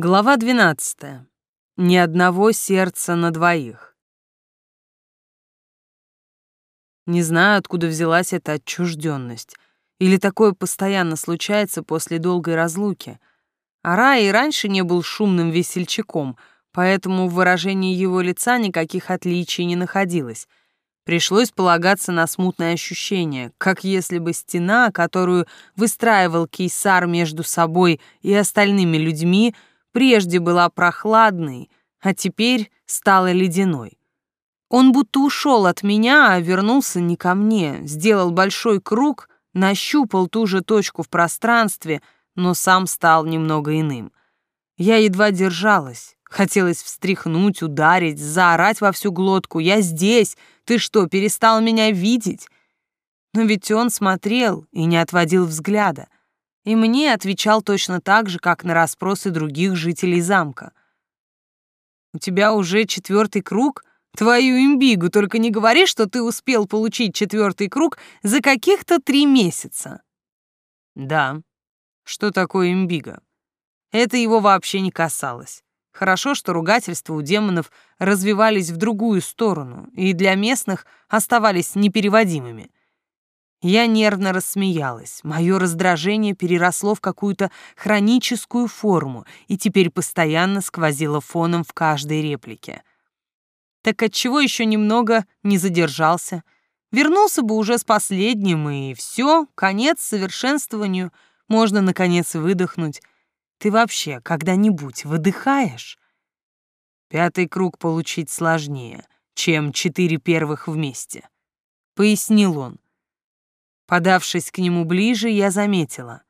Глава 12. Ни одного сердца на двоих. Не знаю, откуда взялась эта отчужденность. Или такое постоянно случается после долгой разлуки. Ара и раньше не был шумным весельчаком, поэтому в выражении его лица никаких отличий не находилось. Пришлось полагаться на смутное ощущение, как если бы стена, которую выстраивал кейсар между собой и остальными людьми, — прежде была прохладной, а теперь стала ледяной. Он будто ушел от меня, а вернулся не ко мне, сделал большой круг, нащупал ту же точку в пространстве, но сам стал немного иным. Я едва держалась, хотелось встряхнуть, ударить, заорать во всю глотку. «Я здесь! Ты что, перестал меня видеть?» Но ведь он смотрел и не отводил взгляда и мне отвечал точно так же, как на расспросы других жителей замка. «У тебя уже четвертый круг? Твою имбигу, только не говори, что ты успел получить четвертый круг за каких-то три месяца». «Да. Что такое имбига?» Это его вообще не касалось. Хорошо, что ругательства у демонов развивались в другую сторону и для местных оставались непереводимыми. Я нервно рассмеялась. Мое раздражение переросло в какую-то хроническую форму и теперь постоянно сквозило фоном в каждой реплике. Так отчего еще немного не задержался? Вернулся бы уже с последним, и все, конец совершенствованию. Можно, наконец, выдохнуть. Ты вообще когда-нибудь выдыхаешь? Пятый круг получить сложнее, чем четыре первых вместе. Пояснил он. Подавшись к нему ближе, я заметила.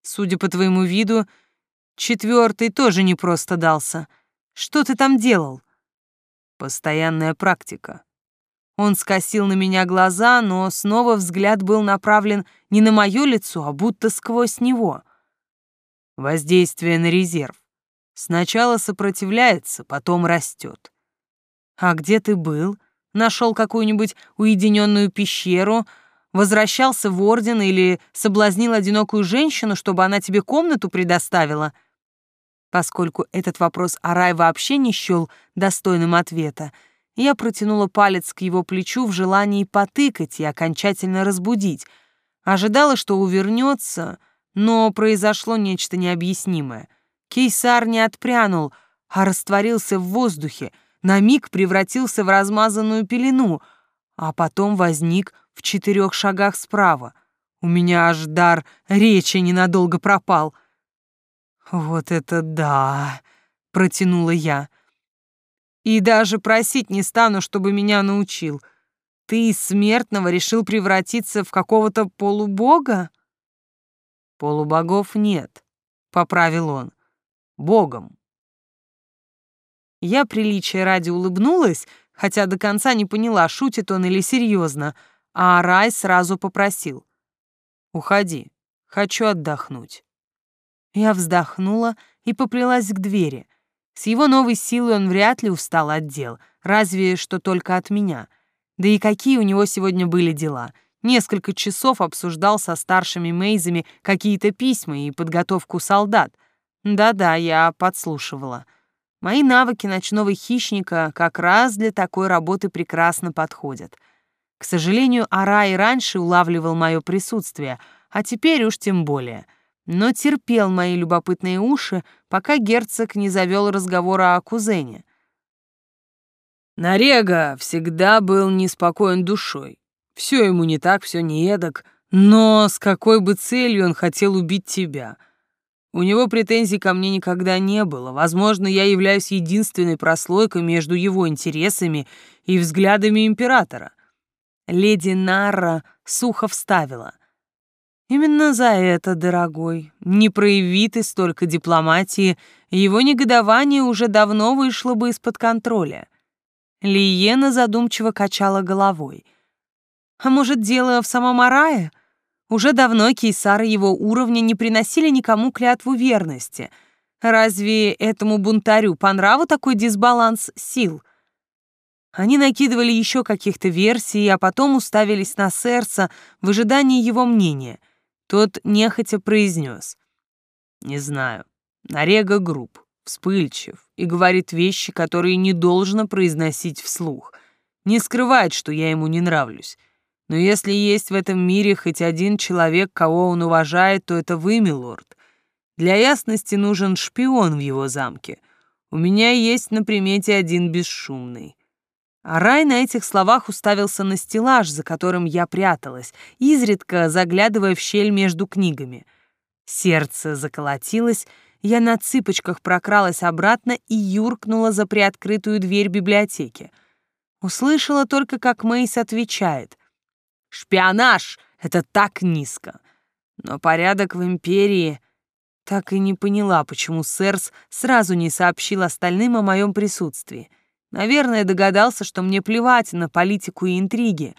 Судя по твоему виду, четвертый тоже не просто дался. Что ты там делал? Постоянная практика. Он скосил на меня глаза, но снова взгляд был направлен не на мое лицо, а будто сквозь него. Воздействие на резерв. Сначала сопротивляется, потом растет. А где ты был? Нашел какую-нибудь уединенную пещеру, Возвращался в орден или соблазнил одинокую женщину, чтобы она тебе комнату предоставила? Поскольку этот вопрос Арай вообще не счел достойным ответа, я протянула палец к его плечу в желании потыкать и окончательно разбудить. Ожидала, что увернется, но произошло нечто необъяснимое. Кейсар не отпрянул, а растворился в воздухе, на миг превратился в размазанную пелену, а потом возник в четырех шагах справа. У меня аж дар речи ненадолго пропал. «Вот это да!» — протянула я. «И даже просить не стану, чтобы меня научил. Ты из смертного решил превратиться в какого-то полубога?» «Полубогов нет», — поправил он. «Богом». Я приличия ради улыбнулась, хотя до конца не поняла, шутит он или серьезно, — а Рай сразу попросил. «Уходи, хочу отдохнуть». Я вздохнула и поплелась к двери. С его новой силой он вряд ли устал от дел, разве что только от меня. Да и какие у него сегодня были дела. Несколько часов обсуждал со старшими Мейзами какие-то письма и подготовку солдат. Да-да, я подслушивала. Мои навыки ночного хищника как раз для такой работы прекрасно подходят — к сожалению, Арай раньше улавливал мое присутствие, а теперь уж тем более. Но терпел мои любопытные уши, пока герцог не завел разговора о кузене. Нарега всегда был неспокоен душой. Все ему не так, все не эдак, но с какой бы целью он хотел убить тебя? У него претензий ко мне никогда не было. Возможно, я являюсь единственной прослойкой между его интересами и взглядами императора. Леди Нарра сухо вставила. «Именно за это, дорогой, не прояви ты столько дипломатии, его негодование уже давно вышло бы из-под контроля». Лиена задумчиво качала головой. «А может, дело в самом Арае? Уже давно кейсары его уровня не приносили никому клятву верности. Разве этому бунтарю по нраву такой дисбаланс сил?» Они накидывали еще каких-то версий, а потом уставились на Серса в ожидании его мнения. Тот нехотя произнес. «Не знаю. Нарега групп. вспыльчив и говорит вещи, которые не должно произносить вслух. Не скрывает, что я ему не нравлюсь. Но если есть в этом мире хоть один человек, кого он уважает, то это вы, милорд. Для ясности нужен шпион в его замке. У меня есть на примете один бесшумный. А Рай на этих словах уставился на стеллаж, за которым я пряталась, изредка заглядывая в щель между книгами. Сердце заколотилось, я на цыпочках прокралась обратно и юркнула за приоткрытую дверь библиотеки. Услышала только, как Мейс отвечает. «Шпионаж! Это так низко!» Но порядок в Империи... Так и не поняла, почему Сэрс сразу не сообщил остальным о моем присутствии. Наверное, догадался, что мне плевать на политику и интриги.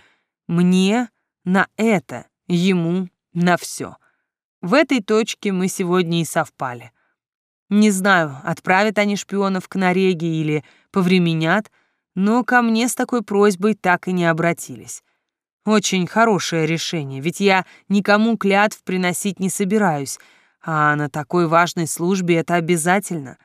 Мне на это, ему на все. В этой точке мы сегодня и совпали. Не знаю, отправят они шпионов к Нареге или повременят, но ко мне с такой просьбой так и не обратились. Очень хорошее решение, ведь я никому клятв приносить не собираюсь, а на такой важной службе это обязательно.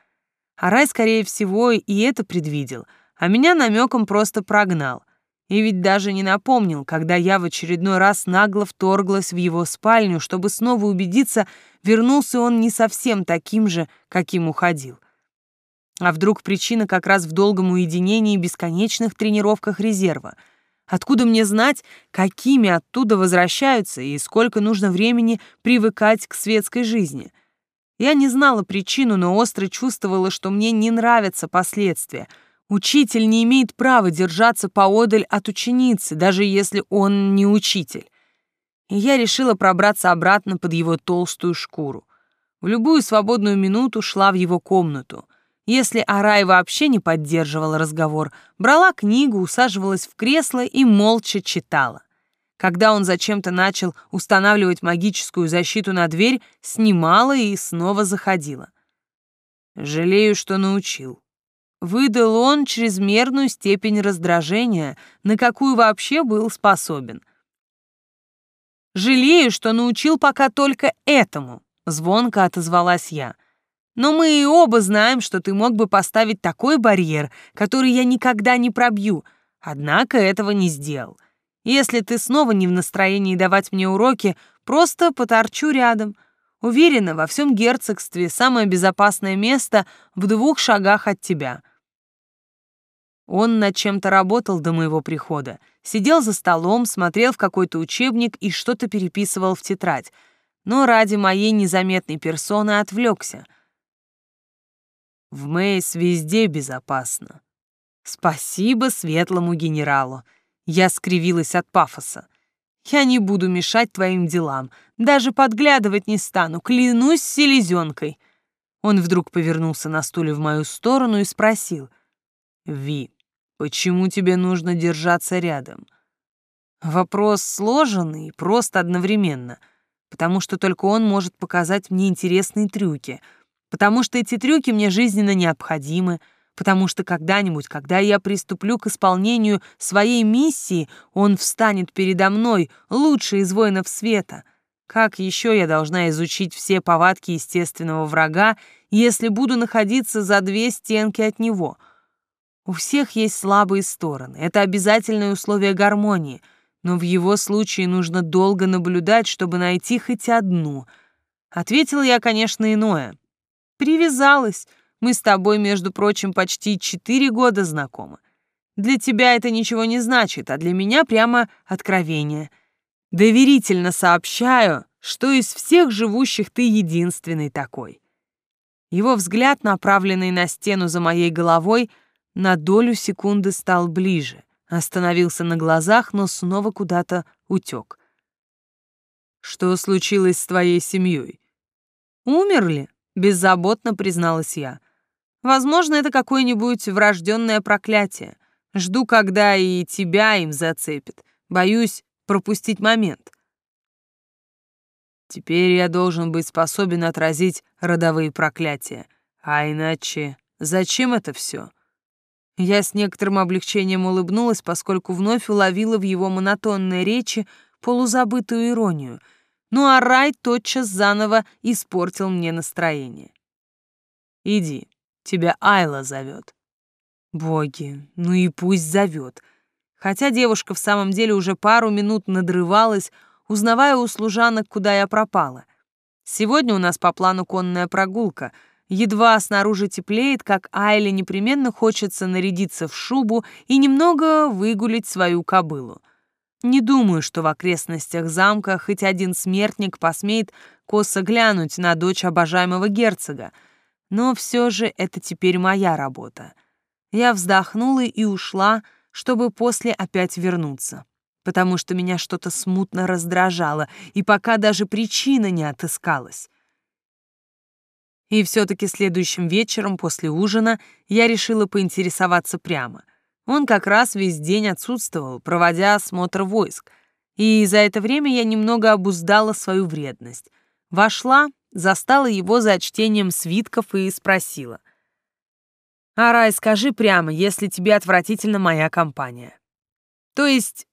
А рай, скорее всего, и это предвидел, а меня намеком просто прогнал. И ведь даже не напомнил, когда я в очередной раз нагло вторглась в его спальню, чтобы снова убедиться, вернулся он не совсем таким же, каким уходил. А вдруг причина как раз в долгом уединении и бесконечных тренировках резерва? Откуда мне знать, какими оттуда возвращаются и сколько нужно времени привыкать к светской жизни? Я не знала причину, но остро чувствовала, что мне не нравятся последствия. Учитель не имеет права держаться поодаль от ученицы, даже если он не учитель и я решила пробраться обратно под его толстую шкуру. В любую свободную минуту шла в его комнату. Если Арай вообще не поддерживала разговор, брала книгу, усаживалась в кресло и молча читала. Когда он зачем-то начал устанавливать магическую защиту на дверь, снимала и снова заходила. «Жалею, что научил», выдал он чрезмерную степень раздражения, на какую вообще был способен — Жалею, что научил пока только этому», — звонко отозвалась я. «Но мы и оба знаем, что ты мог бы поставить такой барьер, который я никогда не пробью, однако этого не сделал. Если ты снова не в настроении давать мне уроки, просто поторчу рядом. Уверена, во всем герцогстве самое безопасное место в двух шагах от тебя». Он над чем-то работал до моего прихода. Сидел за столом, смотрел в какой-то учебник и что-то переписывал в тетрадь. Но ради моей незаметной персоны отвлекся. В Мэйс везде безопасно. Спасибо светлому генералу. Я скривилась от пафоса. Я не буду мешать твоим делам, даже подглядывать не стану, клянусь селезенкой. Он вдруг повернулся на стуле в мою сторону и спросил. «Ви, Почему тебе нужно держаться рядом? Вопрос сложенный и просто одновременно, потому что только он может показать мне интересные трюки, потому что эти трюки мне жизненно необходимы, потому что когда-нибудь, когда я приступлю к исполнению своей миссии, он встанет передо мной, лучший из воинов света. Как еще я должна изучить все повадки естественного врага, если буду находиться за две стенки от него — у всех есть слабые стороны. Это обязательное условие гармонии. Но в его случае нужно долго наблюдать, чтобы найти хоть одну. Ответила я, конечно, иное. Привязалась. Мы с тобой, между прочим, почти четыре года знакомы. Для тебя это ничего не значит, а для меня прямо откровение. Доверительно сообщаю, что из всех живущих ты единственный такой. Его взгляд, направленный на стену за моей головой, — на долю секунды стал ближе, остановился на глазах, но снова куда-то утек. «Что случилось с твоей семьей?» «Умерли?» — беззаботно призналась я. «Возможно, это какое-нибудь врожденное проклятие. Жду, когда и тебя им зацепит. Боюсь пропустить момент». Теперь я должен быть способен отразить родовые проклятия. А иначе зачем это все? Я с некоторым облегчением улыбнулась, поскольку вновь уловила в его монотонной речи полузабытую иронию. Ну а Рай тотчас заново испортил мне настроение. «Иди, Тебя Айла зовет. Боги, ну и пусть зовет. Хотя девушка в самом деле уже пару минут надрывалась, узнавая у служанок, куда я пропала. Сегодня у нас по плану конная прогулка. Едва снаружи теплеет, как Айле непременно хочется нарядиться в шубу и немного выгулить свою кобылу. Не думаю, что в окрестностях замка хоть один смертник посмеет косо глянуть на дочь обожаемого герцога, но все же это теперь моя работа. Я вздохнула и ушла, чтобы после опять вернуться потому что меня что-то смутно раздражало, и пока даже причина не отыскалась. И все-таки следующим вечером после ужина я решила поинтересоваться прямо. Он как раз весь день отсутствовал, проводя осмотр войск, и за это время я немного обуздала свою вредность. Вошла, застала его за чтением свитков и спросила. «Арай, скажи прямо, если тебе отвратительна моя компания. То есть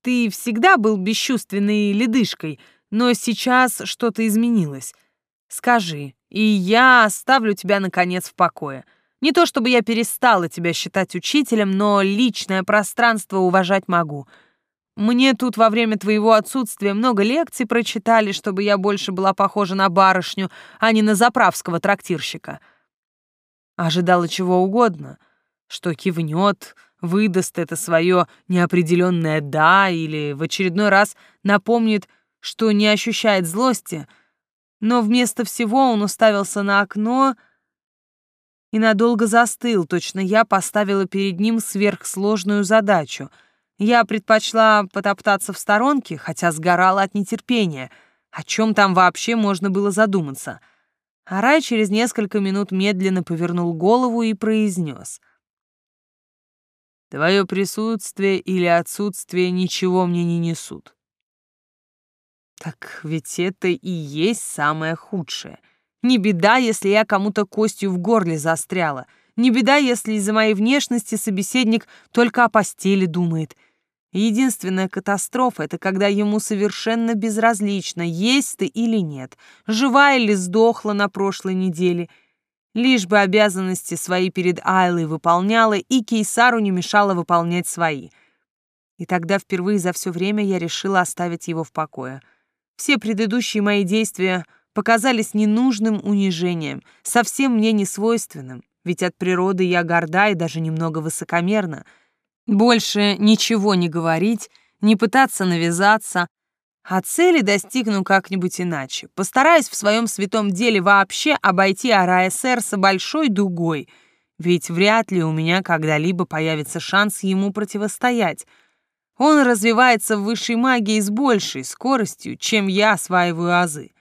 ты всегда был бесчувственной ледышкой, но сейчас что-то изменилось. Скажи, и я оставлю тебя, наконец, в покое. Не то чтобы я перестала тебя считать учителем, но личное пространство уважать могу. Мне тут во время твоего отсутствия много лекций прочитали, чтобы я больше была похожа на барышню, а не на заправского трактирщика. Ожидала чего угодно, что кивнет, выдаст это свое неопределенное «да» или в очередной раз напомнит, что не ощущает злости, но вместо всего он уставился на окно и надолго застыл, точно я поставила перед ним сверхсложную задачу. Я предпочла потоптаться в сторонке, хотя сгорала от нетерпения. О чем там вообще можно было задуматься? Арай через несколько минут медленно повернул голову и произнес — Твое присутствие или отсутствие ничего мне не несут. Так ведь это и есть самое худшее. Не беда, если я кому-то костью в горле застряла. Не беда, если из-за моей внешности собеседник только о постели думает. Единственная катастрофа — это когда ему совершенно безразлично, есть ты или нет, жива или сдохла на прошлой неделе — лишь бы обязанности свои перед Айлой выполняла и Кейсару не мешала выполнять свои. И тогда впервые за все время я решила оставить его в покое. Все предыдущие мои действия показались ненужным унижением, совсем мне не свойственным, ведь от природы я горда и даже немного высокомерна. Больше ничего не говорить, не пытаться навязаться, а цели достигну как-нибудь иначе. Постараюсь в своем святом деле вообще обойти Арая Серса большой дугой, ведь вряд ли у меня когда-либо появится шанс ему противостоять. Он развивается в высшей магии с большей скоростью, чем я осваиваю азы.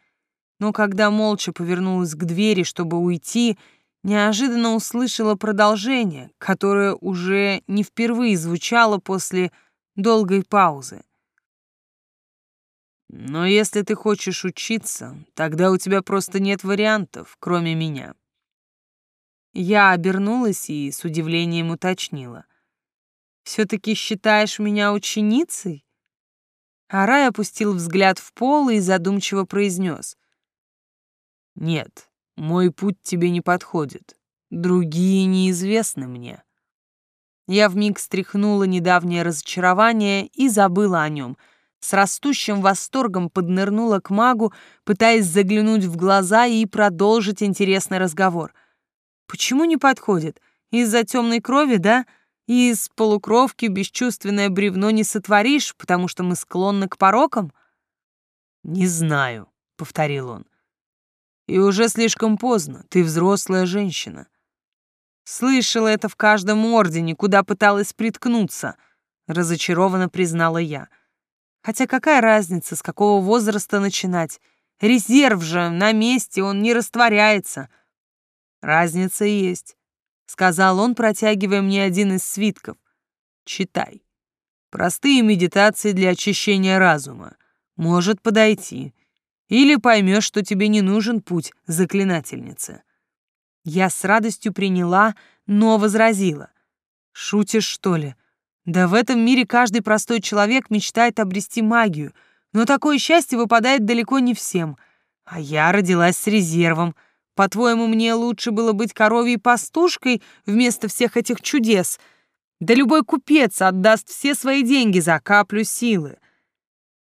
Но когда молча повернулась к двери, чтобы уйти, неожиданно услышала продолжение, которое уже не впервые звучало после долгой паузы. Но если ты хочешь учиться, тогда у тебя просто нет вариантов, кроме меня. Я обернулась и с удивлением уточнила. «Все-таки считаешь меня ученицей?» Арай опустил взгляд в пол и задумчиво произнес. «Нет, мой путь тебе не подходит. Другие неизвестны мне». Я вмиг стряхнула недавнее разочарование и забыла о нем — с растущим восторгом поднырнула к магу, пытаясь заглянуть в глаза и продолжить интересный разговор. «Почему не подходит? Из-за темной крови, да? Из полукровки бесчувственное бревно не сотворишь, потому что мы склонны к порокам?» «Не знаю», — повторил он. «И уже слишком поздно, ты взрослая женщина». «Слышала это в каждом ордене, куда пыталась приткнуться», — разочарованно признала я. — Хотя какая разница, с какого возраста начинать? Резерв же на месте, он не растворяется. Разница есть, сказал он, протягивая мне один из свитков. Читай. Простые медитации для очищения разума. Может подойти. Или поймешь, что тебе не нужен путь заклинательницы. Я с радостью приняла, но возразила. Шутишь, что ли? Да в этом мире каждый простой человек мечтает обрести магию, но такое счастье выпадает далеко не всем. А я родилась с резервом, по-твоему, мне лучше было быть коровьей пастушкой вместо всех этих чудес? Да любой купец отдаст все свои деньги за каплю силы.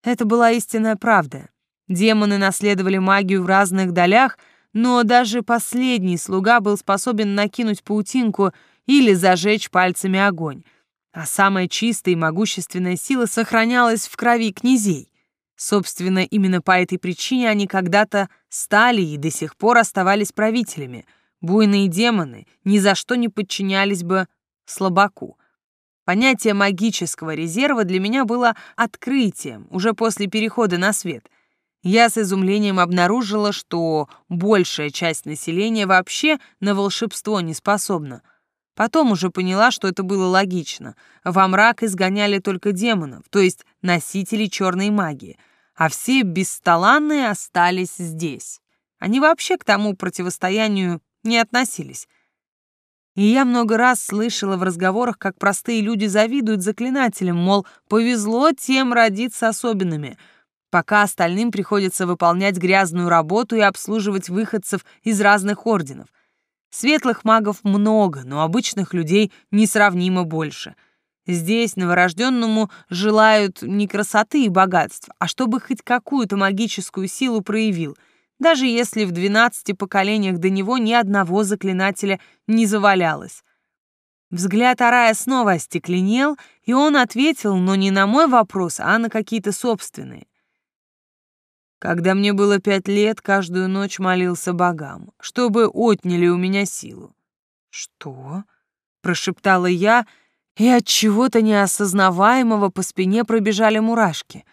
Это была истинная правда. Демоны наследовали магию в разных долях, но даже последний слуга был способен накинуть паутинку или зажечь пальцами огонь. А самая чистая и могущественная сила сохранялась в крови князей. Собственно, именно по этой причине они когда-то стали и до сих пор оставались правителями. Буйные демоны ни за что не подчинялись бы слабаку. Понятие магического резерва для меня было открытием уже после перехода на свет. Я с изумлением обнаружила, что большая часть населения вообще на волшебство не способна. Потом уже поняла, что это было логично. Во мрак изгоняли только демонов, то есть носителей черной магии — а все бесталанные остались здесь. Они вообще к тому противостоянию не относились. И я много раз слышала в разговорах, как простые люди завидуют заклинателям, мол, повезло тем родиться особенными, пока остальным приходится выполнять грязную работу и обслуживать выходцев из разных орденов. Светлых магов много, но обычных людей несравнимо больше — Здесь новорожденному желают не красоты и богатств, а чтобы хоть какую-то магическую силу проявил, даже если в двенадцати поколениях до него ни одного заклинателя не завалялось. Взгляд Арая снова остекленел, и он ответил, но не на мой вопрос, а на какие-то собственные. Когда мне было пять лет, каждую ночь молился богам, чтобы отняли у меня силу. «Что?» — прошептала я, — и от чего-то неосознаваемого по спине пробежали мурашки.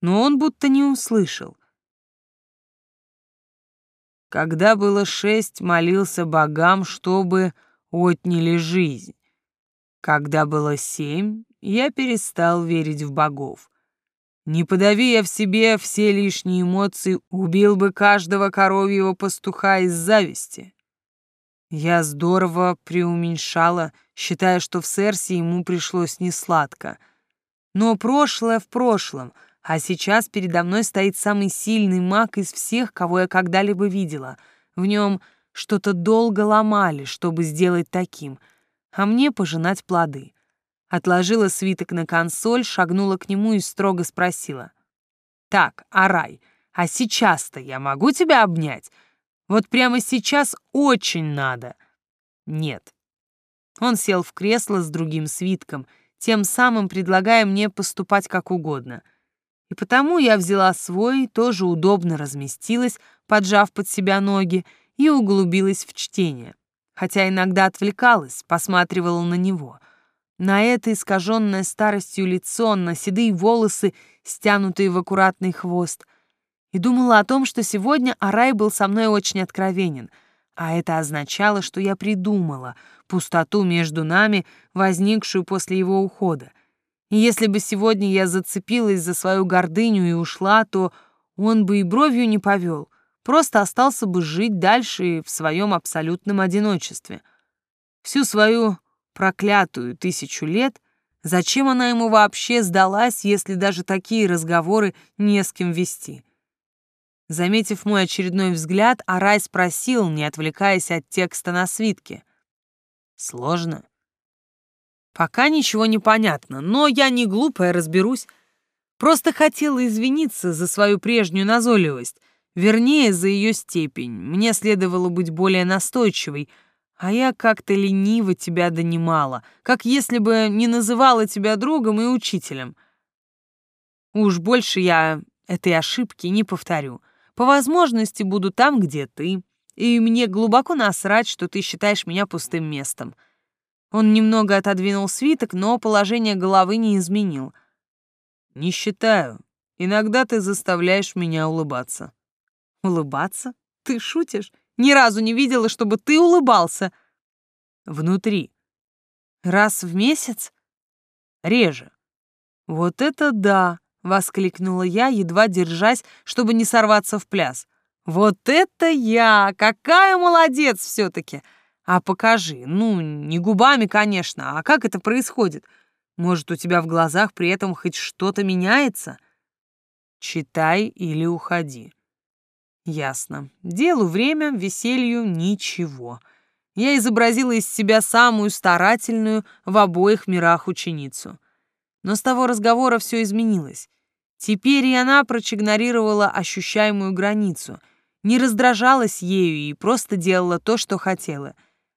Но он будто не услышал. Когда было шесть, молился богам, чтобы отняли жизнь. Когда было семь, я перестал верить в богов. Не подави я в себе все лишние эмоции, убил бы каждого коровьего пастуха из зависти. Я здорово преуменьшала, считая, что в Серсе ему пришлось несладко. Но прошлое в прошлом, а сейчас передо мной стоит самый сильный маг из всех, кого я когда-либо видела. В нем что-то долго ломали, чтобы сделать таким, а мне пожинать плоды. Отложила свиток на консоль, шагнула к нему и строго спросила. «Так, Арай, а сейчас-то я могу тебя обнять? Вот прямо сейчас очень надо. Нет. Он сел в кресло с другим свитком, тем самым предлагая мне поступать как угодно. И потому я взяла свой, тоже удобно разместилась, поджав под себя ноги, и углубилась в чтение. Хотя иногда отвлекалась, посматривала на него. На это искаженное старостью лицо, на седые волосы, стянутые в аккуратный хвост — и думала о том, что сегодня Арай был со мной очень откровенен, а это означало, что я придумала пустоту между нами, возникшую после его ухода. И если бы сегодня я зацепилась за свою гордыню и ушла, то он бы и бровью не повел, просто остался бы жить дальше в своем абсолютном одиночестве. Всю свою проклятую тысячу лет Зачем она ему вообще сдалась, если даже такие разговоры не с кем вести? Заметив мой очередной взгляд, Арай спросил, не отвлекаясь от текста на свитке. «Сложно?» «Пока ничего не понятно, но я не глупая, разберусь. Просто хотела извиниться за свою прежнюю назойливость, вернее, за ее степень. Мне следовало быть более настойчивой, а я как-то лениво тебя донимала, как если бы не называла тебя другом и учителем. Уж больше я этой ошибки не повторю». По возможности буду там, где ты, и мне глубоко насрать, что ты считаешь меня пустым местом». Он немного отодвинул свиток, но положение головы не изменил. «Не считаю. Иногда ты заставляешь меня улыбаться». «Улыбаться? Ты шутишь? Ни разу не видела, чтобы ты улыбался». «Внутри». «Раз в месяц?» «Реже». «Вот это да!» Воскликнула я, едва держась, чтобы не сорваться в пляс. «Вот это я! Какая молодец все-таки! А покажи, ну, не губами, конечно, а как это происходит? Может, у тебя в глазах при этом хоть что-то меняется?» «Читай или уходи». Ясно. Делу время, веселью ничего. Я изобразила из себя самую старательную в обоих мирах ученицу. Но с того разговора все изменилось. Теперь и она прочигнорировала ощущаемую границу, не раздражалась ею и просто делала то, что хотела.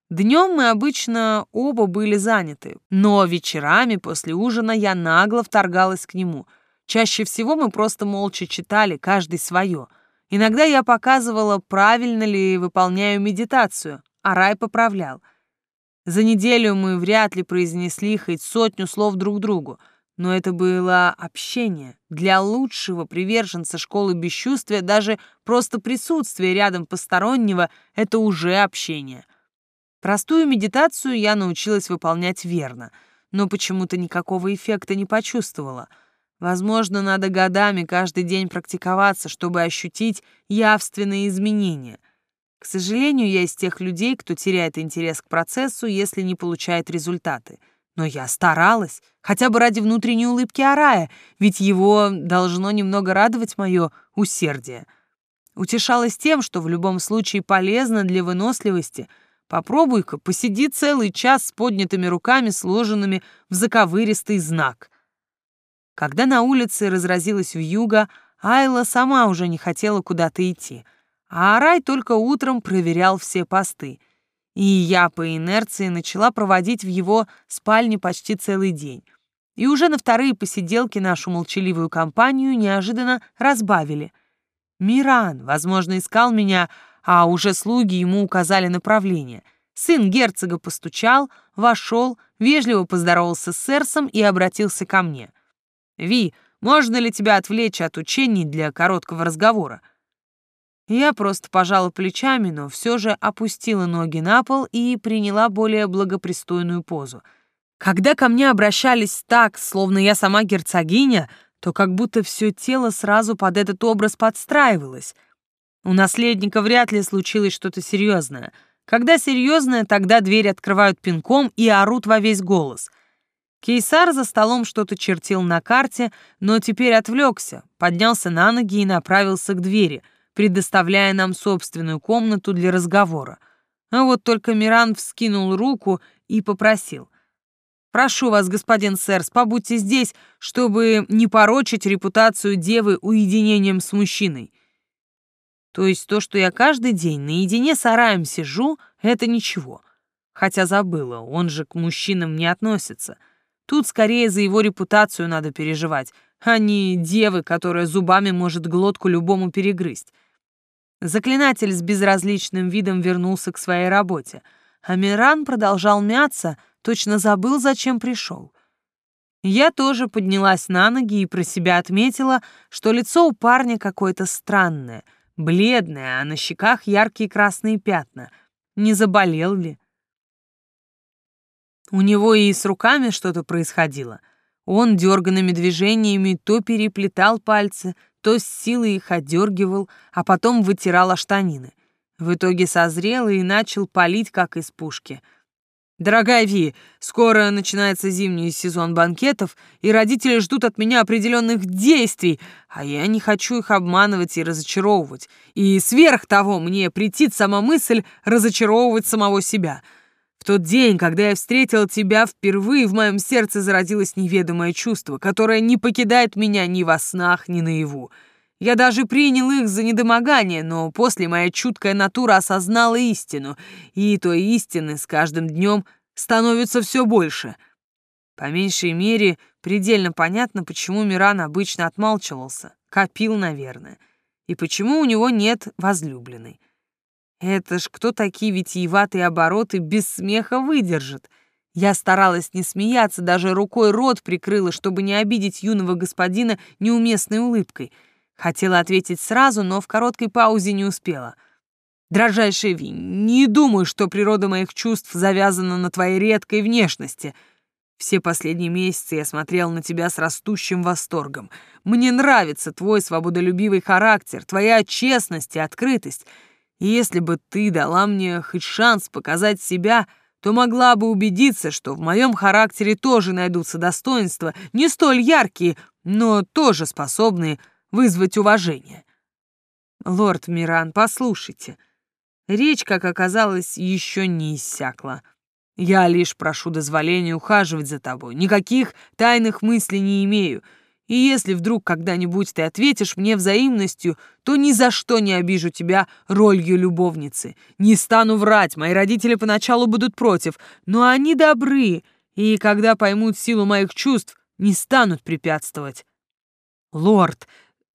Днем мы обычно оба были заняты, но вечерами после ужина я нагло вторгалась к нему. Чаще всего мы просто молча читали, каждый свое. Иногда я показывала, правильно ли выполняю медитацию, а Рай поправлял. За неделю мы вряд ли произнесли хоть сотню слов друг другу — но это было общение. Для лучшего приверженца школы бесчувствия даже просто присутствие рядом постороннего — это уже общение. Простую медитацию я научилась выполнять верно, но почему-то никакого эффекта не почувствовала. Возможно, надо годами каждый день практиковаться, чтобы ощутить явственные изменения. К сожалению, я из тех людей, кто теряет интерес к процессу, если не получает результаты — но я старалась, хотя бы ради внутренней улыбки Арая, ведь его должно немного радовать мое усердие. Утешалась тем, что в любом случае полезно для выносливости. Попробуй-ка, посиди целый час с поднятыми руками, сложенными в заковыристый знак. Когда на улице разразилась вьюга, Айла сама уже не хотела куда-то идти, а Арай только утром проверял все посты — и я по инерции начала проводить в его спальне почти целый день. И уже на вторые посиделки нашу молчаливую компанию неожиданно разбавили. Миран, возможно, искал меня, а уже слуги ему указали направление. Сын герцога постучал, вошел, вежливо поздоровался с Серсом и обратился ко мне. «Ви, можно ли тебя отвлечь от учений для короткого разговора? Я просто пожала плечами, но все же опустила ноги на пол и приняла более благопристойную позу. Когда ко мне обращались так, словно я сама герцогиня, то как будто все тело сразу под этот образ подстраивалось. У наследника вряд ли случилось что-то серьезное. Когда серьезное, тогда дверь открывают пинком и орут во весь голос. Кейсар за столом что-то чертил на карте, но теперь отвлекся, поднялся на ноги и направился к двери — предоставляя нам собственную комнату для разговора. А вот только Миран вскинул руку и попросил. «Прошу вас, господин Сэрс, побудьте здесь, чтобы не порочить репутацию девы уединением с мужчиной». То есть то, что я каждый день наедине с Араем сижу, это ничего. Хотя забыла, он же к мужчинам не относится. Тут скорее за его репутацию надо переживать, а не девы, которая зубами может глотку любому перегрызть. Заклинатель с безразличным видом вернулся к своей работе, а Миран продолжал мяться, точно забыл, зачем пришел. Я тоже поднялась на ноги и про себя отметила, что лицо у парня какое-то странное, бледное, а на щеках яркие красные пятна. Не заболел ли? У него и с руками что-то происходило. Он дерганными движениями то переплетал пальцы, то с силой их отдергивал, а потом вытирал штанины. В итоге созрел и начал палить, как из пушки. «Дорогая Ви, скоро начинается зимний сезон банкетов, и родители ждут от меня определенных действий, а я не хочу их обманывать и разочаровывать. И сверх того мне претит сама мысль разочаровывать самого себя». В тот день, когда я встретил тебя впервые, в моем сердце зародилось неведомое чувство, которое не покидает меня ни во снах, ни наяву. Я даже принял их за недомогание, но после моя чуткая натура осознала истину, и той истины с каждым днем становится все больше. По меньшей мере, предельно понятно, почему Миран обычно отмалчивался, копил, наверное, и почему у него нет возлюбленной. Это ж кто такие витиеватые обороты без смеха выдержит? Я старалась не смеяться, даже рукой рот прикрыла, чтобы не обидеть юного господина неуместной улыбкой. Хотела ответить сразу, но в короткой паузе не успела. «Дрожайшая Ви, не думаю, что природа моих чувств завязана на твоей редкой внешности. Все последние месяцы я смотрел на тебя с растущим восторгом. Мне нравится твой свободолюбивый характер, твоя честность и открытость». Если бы ты дала мне хоть шанс показать себя, то могла бы убедиться, что в моем характере тоже найдутся достоинства, не столь яркие, но тоже способные вызвать уважение. Лорд Миран, послушайте. Речь, как оказалось, еще не иссякла. Я лишь прошу дозволения ухаживать за тобой. Никаких тайных мыслей не имею. И если вдруг когда-нибудь ты ответишь мне взаимностью, то ни за что не обижу тебя ролью любовницы. Не стану врать, мои родители поначалу будут против, но они добры, и когда поймут силу моих чувств, не станут препятствовать. Лорд,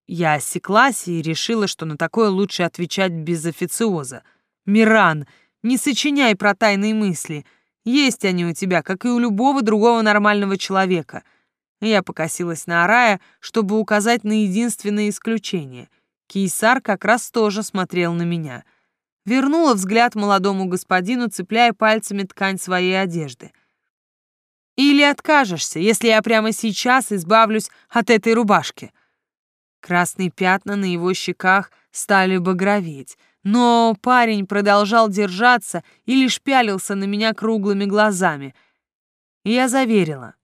я осеклась и решила, что на такое лучше отвечать без официоза. «Миран, не сочиняй про тайные мысли. Есть они у тебя, как и у любого другого нормального человека». Я покосилась на Арая, чтобы указать на единственное исключение. Кейсар как раз тоже смотрел на меня. Вернула взгляд молодому господину, цепляя пальцами ткань своей одежды. «Или откажешься, если я прямо сейчас избавлюсь от этой рубашки?» Красные пятна на его щеках стали багроветь, но парень продолжал держаться и лишь пялился на меня круглыми глазами. Я заверила.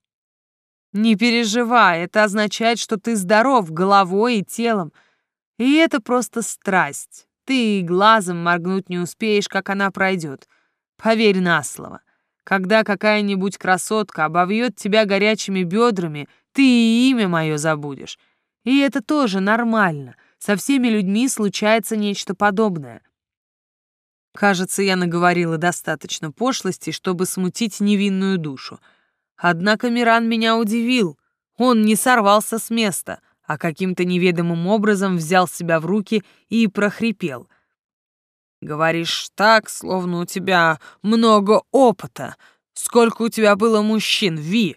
«Не переживай, это означает, что ты здоров головой и телом. И это просто страсть. Ты глазом моргнуть не успеешь, как она пройдет. Поверь на слово. Когда какая-нибудь красотка обовьет тебя горячими бедрами, ты и имя мое забудешь. И это тоже нормально. Со всеми людьми случается нечто подобное. Кажется, я наговорила достаточно пошлости, чтобы смутить невинную душу. Однако Миран меня удивил. Он не сорвался с места, а каким-то неведомым образом взял себя в руки и прохрипел. «Говоришь так, словно у тебя много опыта. Сколько у тебя было мужчин, Ви?»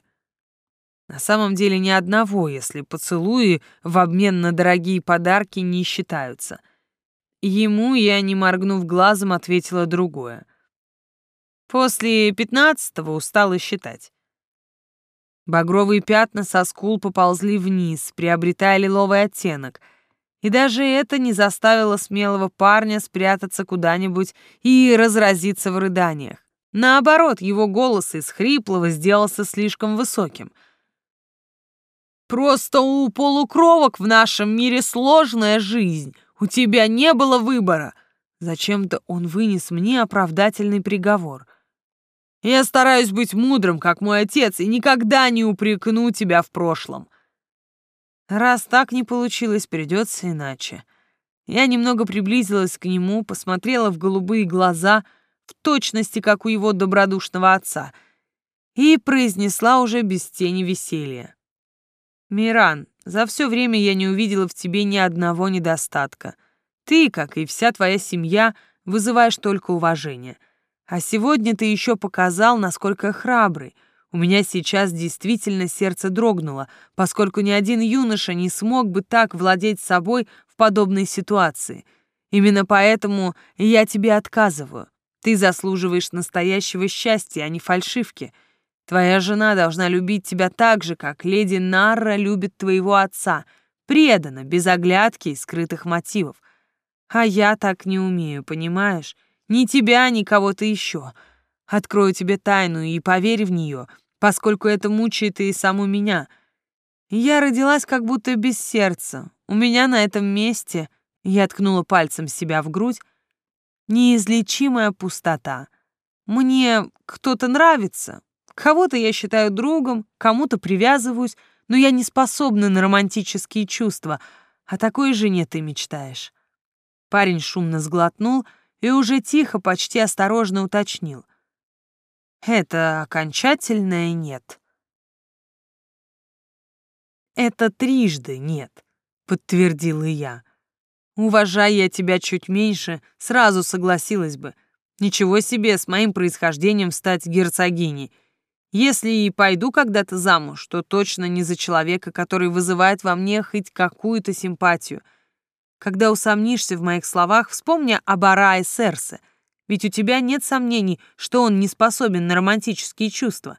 На самом деле ни одного, если поцелуи в обмен на дорогие подарки не считаются. Ему я, не моргнув глазом, ответила другое. После пятнадцатого устала считать. Багровые пятна со скул поползли вниз, приобретая лиловый оттенок, и даже это не заставило смелого парня спрятаться куда-нибудь и разразиться в рыданиях. Наоборот, его голос из хриплого сделался слишком высоким — Просто у полукровок в нашем мире сложная жизнь. У тебя не было выбора. Зачем-то он вынес мне оправдательный приговор. Я стараюсь быть мудрым, как мой отец, и никогда не упрекну тебя в прошлом. Раз так не получилось, придется иначе. Я немного приблизилась к нему, посмотрела в голубые глаза, в точности, как у его добродушного отца, и произнесла уже без тени веселья. «Миран, за все время я не увидела в тебе ни одного недостатка. Ты, как и вся твоя семья, вызываешь только уважение. А сегодня ты еще показал, насколько храбрый. У меня сейчас действительно сердце дрогнуло, поскольку ни один юноша не смог бы так владеть собой в подобной ситуации. Именно поэтому я тебе отказываю. Ты заслуживаешь настоящего счастья, а не фальшивки. Твоя жена должна любить тебя так же, как леди Нарра любит твоего отца, преданно, без оглядки и скрытых мотивов. А я так не умею, понимаешь? Ни тебя, ни кого-то еще. Открою тебе тайну и поверь в нее, поскольку это мучает и саму меня. Я родилась как будто без сердца. У меня на этом месте, я ткнула пальцем себя в грудь, неизлечимая пустота. Мне кто-то нравится, Кого-то я считаю другом, кому-то привязываюсь, но я не способна на романтические чувства. О такой жене ты мечтаешь. Парень шумно сглотнул и уже тихо, почти осторожно уточнил. Это окончательное нет. Это трижды нет, подтвердила я. Уважая я тебя чуть меньше, сразу согласилась бы. Ничего себе с моим происхождением стать герцогиней — если и пойду когда-то замуж, то точно не за человека, который вызывает во мне хоть какую-то симпатию. Когда усомнишься в моих словах, вспомни об Арае Серсе, ведь у тебя нет сомнений, что он не способен на романтические чувства.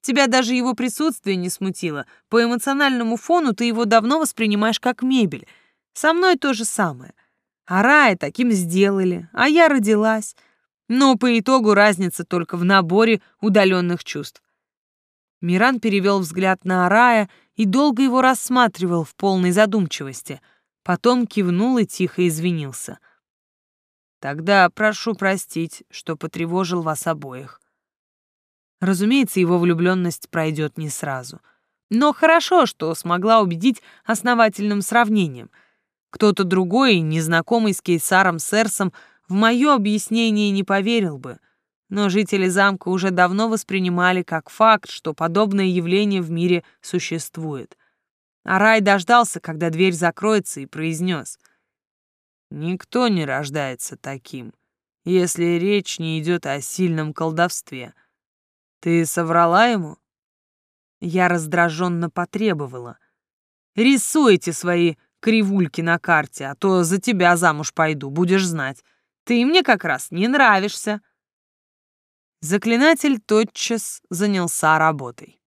Тебя даже его присутствие не смутило. По эмоциональному фону ты его давно воспринимаешь как мебель. Со мной то же самое. Арая таким сделали, а я родилась. Но по итогу разница только в наборе удаленных чувств. Миран перевел взгляд на Арая и долго его рассматривал в полной задумчивости. Потом кивнул и тихо извинился. «Тогда прошу простить, что потревожил вас обоих». Разумеется, его влюбленность пройдет не сразу. Но хорошо, что смогла убедить основательным сравнением. Кто-то другой, незнакомый с Кейсаром Серсом, в мое объяснение не поверил бы. Но жители замка уже давно воспринимали как факт, что подобное явление в мире существует. Арай дождался, когда дверь закроется, и произнес. «Никто не рождается таким, если речь не идет о сильном колдовстве. Ты соврала ему?» Я раздраженно потребовала. «Рисуйте свои кривульки на карте, а то за тебя замуж пойду, будешь знать. Ты мне как раз не нравишься». Заклинатель тотчас занялся работой.